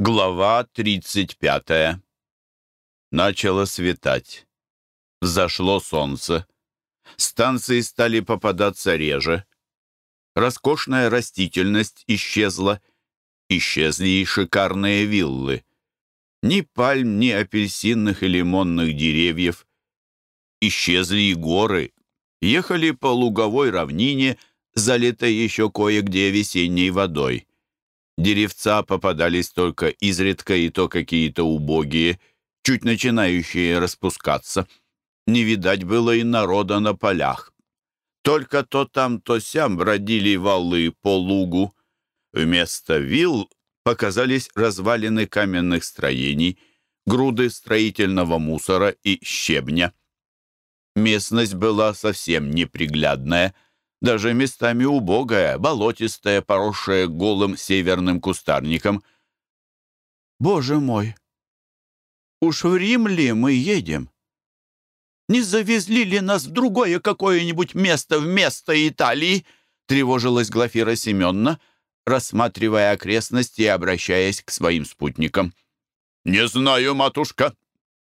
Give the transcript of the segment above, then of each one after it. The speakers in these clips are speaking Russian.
Глава 35. Начало светать. Зашло солнце. Станции стали попадаться реже. Роскошная растительность исчезла. Исчезли и шикарные виллы. Ни пальм, ни апельсинных и лимонных деревьев. Исчезли и горы. Ехали по луговой равнине, залитой еще кое-где весенней водой. Деревца попадались только изредка, и то какие-то убогие, чуть начинающие распускаться. Не видать было и народа на полях. Только то там, то сям бродили валы по лугу. Вместо вилл показались развалины каменных строений, груды строительного мусора и щебня. Местность была совсем неприглядная — даже местами убогая, болотистая, поросшая голым северным кустарником. «Боже мой! Уж в Рим ли мы едем? Не завезли ли нас в другое какое-нибудь место вместо Италии?» тревожилась Глафира Семеновна, рассматривая окрестности и обращаясь к своим спутникам. «Не знаю, матушка,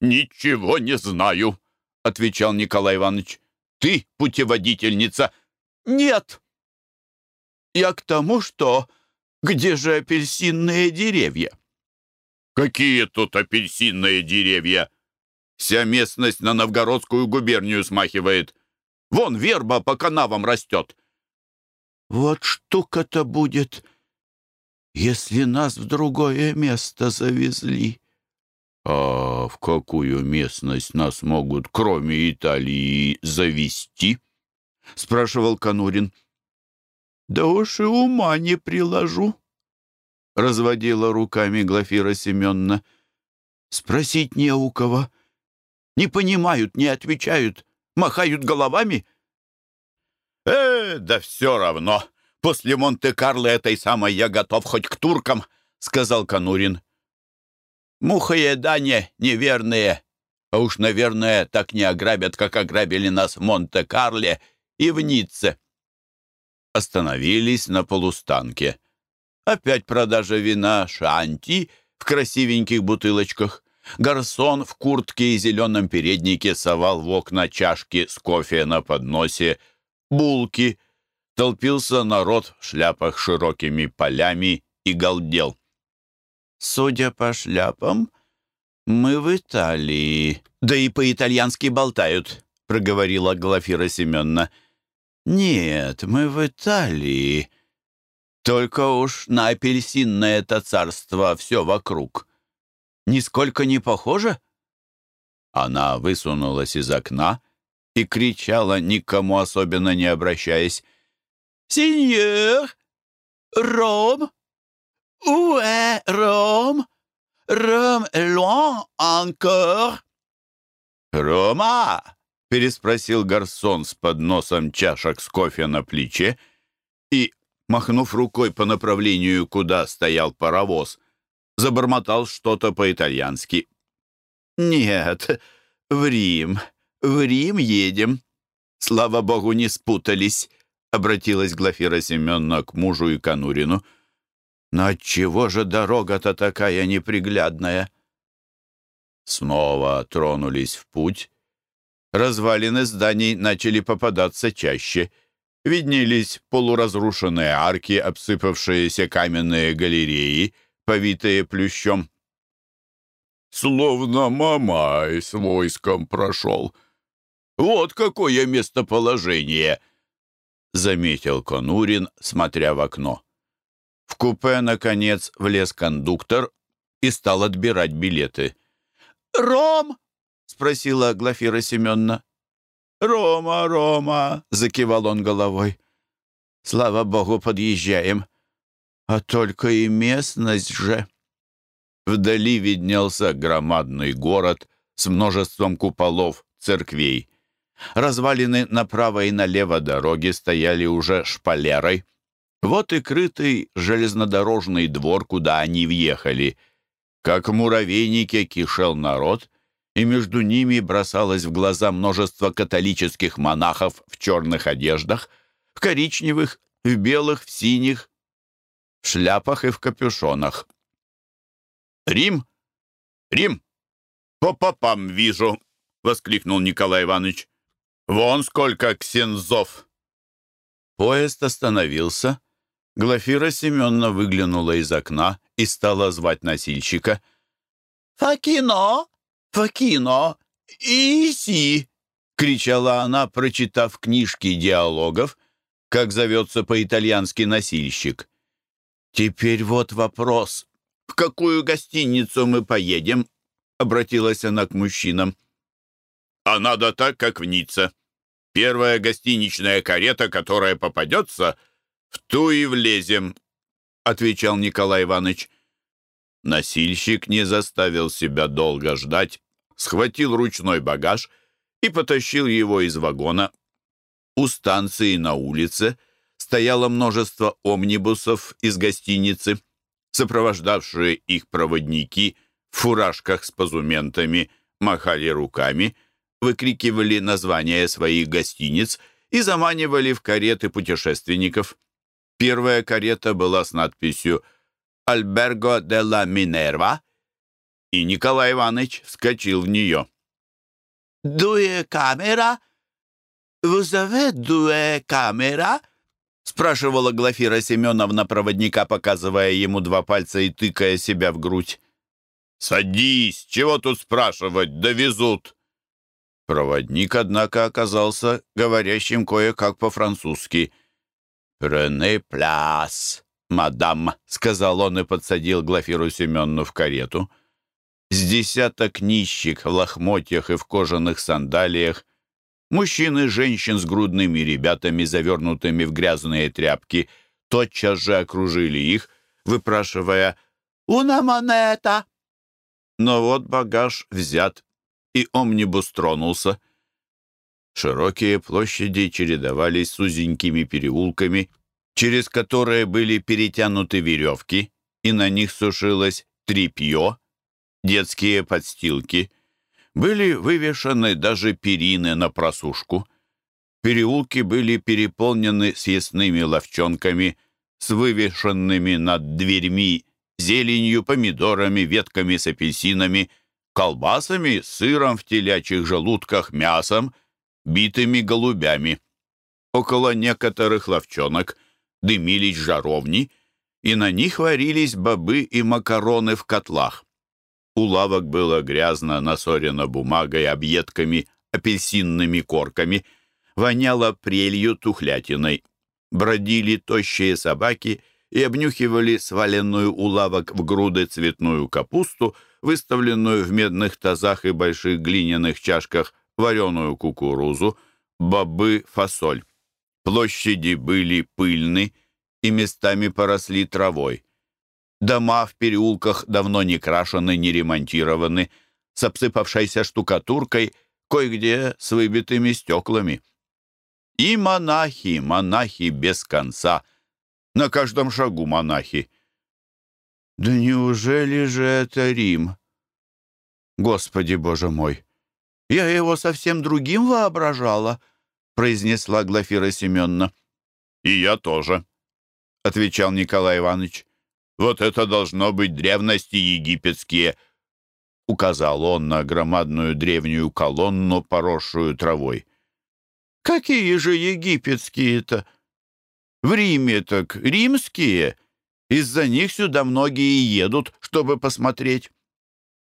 ничего не знаю», — отвечал Николай Иванович. «Ты, путеводительница, — «Нет». «Я к тому, что... Где же апельсинные деревья?» «Какие тут апельсинные деревья? Вся местность на Новгородскую губернию смахивает. Вон верба по канавам растет». «Вот штука-то будет, если нас в другое место завезли». «А в какую местность нас могут, кроме Италии, завести?» — спрашивал Конурин. «Да уж и ума не приложу», — разводила руками Глафира Семеновна. «Спросить не у кого. Не понимают, не отвечают, махают головами». «Э, да все равно. После Монте-Карло этой самой я готов хоть к туркам», — сказал Конурин. «Мухоедане неверные, а уж, наверное, так не ограбят, как ограбили нас в Монте-Карле и в Ницце. Остановились на полустанке. Опять продажа вина «Шанти» в красивеньких бутылочках. Гарсон в куртке и зеленом переднике совал в окна чашки с кофе на подносе, булки. Толпился народ в шляпах широкими полями и галдел. «Судя по шляпам, мы в Италии». «Да и по-итальянски болтают», — проговорила Глафира Семеновна. «Нет, мы в Италии. Только уж на апельсинное это царство все вокруг. Нисколько не похоже?» Она высунулась из окна и кричала, никому особенно не обращаясь. «Сеньор! Ром! Уэ Ром? Ром loin encore?» «Рома!» — переспросил гарсон с подносом чашек с кофе на плече и, махнув рукой по направлению, куда стоял паровоз, забормотал что-то по-итальянски. «Нет, в Рим, в Рим едем. Слава богу, не спутались», — обратилась Глафира Семеновна к мужу и Конурину. «Но отчего же дорога-то такая неприглядная?» Снова тронулись в путь, Развалины зданий начали попадаться чаще. Виднелись полуразрушенные арки, обсыпавшиеся каменные галереи, повитые плющом. «Словно Мамай с войском прошел. Вот какое местоположение!» — заметил Конурин, смотря в окно. В купе, наконец, влез кондуктор и стал отбирать билеты. «Ром!» — спросила Глафира Семеновна. «Рома, Рома!» — закивал он головой. «Слава богу, подъезжаем. А только и местность же!» Вдали виднелся громадный город с множеством куполов, церквей. Развалины направо и налево дороги стояли уже шпалерой. Вот и крытый железнодорожный двор, куда они въехали. Как в муравейнике кишел народ — и между ними бросалось в глаза множество католических монахов в черных одеждах, в коричневых, в белых, в синих, в шляпах и в капюшонах. Рим? Рим? По попам вижу, воскликнул Николай Иванович. Вон сколько ксензов. Поезд остановился. Глафира Семеновна выглянула из окна и стала звать носильщика. «Факино! Факино! Иси!» — кричала она, прочитав книжки диалогов, как зовется по-итальянски носильщик. «Теперь вот вопрос. В какую гостиницу мы поедем?» — обратилась она к мужчинам. «А надо так, как в Ницце. Первая гостиничная карета, которая попадется, в ту и влезем», — отвечал Николай Иванович. Носильщик не заставил себя долго ждать, схватил ручной багаж и потащил его из вагона. У станции на улице стояло множество омнибусов из гостиницы. Сопровождавшие их проводники в фуражках с позументами махали руками, выкрикивали названия своих гостиниц и заманивали в кареты путешественников. Первая карета была с надписью «Альберго де ла Минерва», и Николай Иванович вскочил в нее. «Дуе камера? Вызове дуе камера?» спрашивала Глафира Семеновна проводника, показывая ему два пальца и тыкая себя в грудь. «Садись! Чего тут спрашивать? Довезут!» Проводник, однако, оказался говорящим кое-как по-французски. «Прене пляс, мадам», — сказал он и подсадил Глафиру Семеновну в карету. С десяток нищих в лохмотьях и в кожаных сандалиях Мужчин и женщин с грудными ребятами, завернутыми в грязные тряпки, тотчас же окружили их, выпрашивая «Уна монета!». Но вот багаж взят, и омнибус тронулся. Широкие площади чередовались с узенькими переулками, через которые были перетянуты веревки, и на них сушилось тряпье, детские подстилки — были вывешены даже перины на просушку. Переулки были переполнены съестными ловчонками с вывешенными над дверьми зеленью, помидорами, ветками с апельсинами, колбасами, сыром в телячьих желудках, мясом, битыми голубями. Около некоторых ловчонок дымились жаровни, и на них варились бобы и макароны в котлах. У лавок было грязно, насорено бумагой, объедками, апельсинными корками. Воняло прелью тухлятиной. Бродили тощие собаки и обнюхивали сваленную у лавок в груды цветную капусту, выставленную в медных тазах и больших глиняных чашках вареную кукурузу, бобы, фасоль. Площади были пыльны и местами поросли травой. Дома в переулках давно не крашены, не ремонтированы, с обсыпавшейся штукатуркой, кое-где с выбитыми стеклами. И монахи, монахи без конца. На каждом шагу монахи. Да неужели же это Рим? Господи, Боже мой! Я его совсем другим воображала, произнесла Глафира Семеновна. И я тоже, отвечал Николай Иванович. Вот это должно быть древности египетские!» Указал он на громадную древнюю колонну, поросшую травой. «Какие же египетские-то? В Риме так римские. Из-за них сюда многие едут, чтобы посмотреть».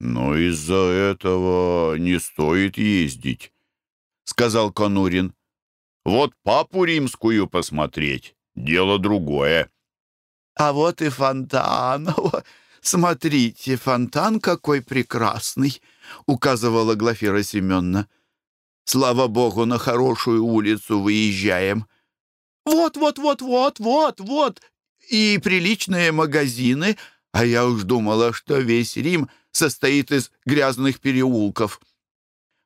«Но из-за этого не стоит ездить», — сказал Конурин. «Вот папу римскую посмотреть — дело другое». А вот и фонтан. Смотрите, фонтан какой прекрасный, указывала Глафира Семеновна. Слава богу, на хорошую улицу выезжаем. Вот, вот, вот, вот, вот, вот. И приличные магазины, а я уж думала, что весь Рим состоит из грязных переулков.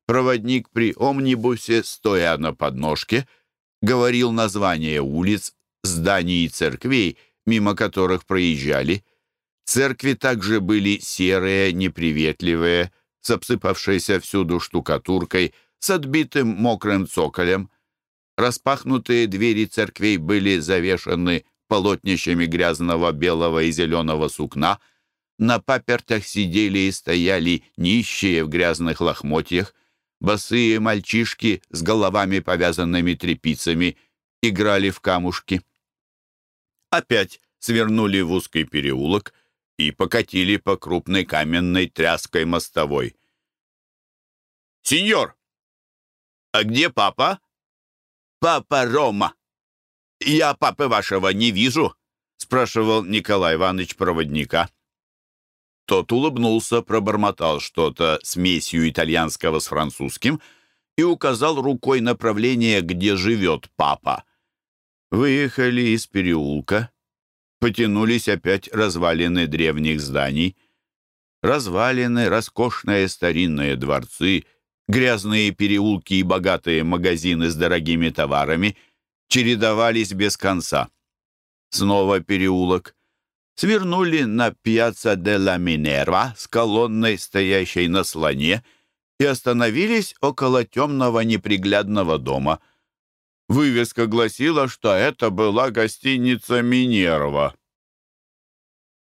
Проводник при омнибусе, стоя на подножке, говорил названия улиц, зданий и церквей, мимо которых проезжали. Церкви также были серые, неприветливые, с обсыпавшейся всюду штукатуркой, с отбитым мокрым цоколем. Распахнутые двери церквей были завешаны полотнищами грязного белого и зеленого сукна, на папертах сидели и стояли нищие в грязных лохмотьях, босые мальчишки с головами, повязанными тряпицами, играли в камушки. Опять свернули в узкий переулок и покатили по крупной каменной тряской мостовой. «Сеньор, а где папа?» «Папа Рома. Я папы вашего не вижу», — спрашивал Николай Иванович проводника. Тот улыбнулся, пробормотал что-то смесью итальянского с французским и указал рукой направление, где живет папа. Выехали из переулка, потянулись опять развалины древних зданий. Развалины, роскошные старинные дворцы, грязные переулки и богатые магазины с дорогими товарами чередовались без конца. Снова переулок — свернули на пьяца де ла Минерва с колонной, стоящей на слоне, и остановились около темного неприглядного дома. Вывеска гласила, что это была гостиница «Минерва».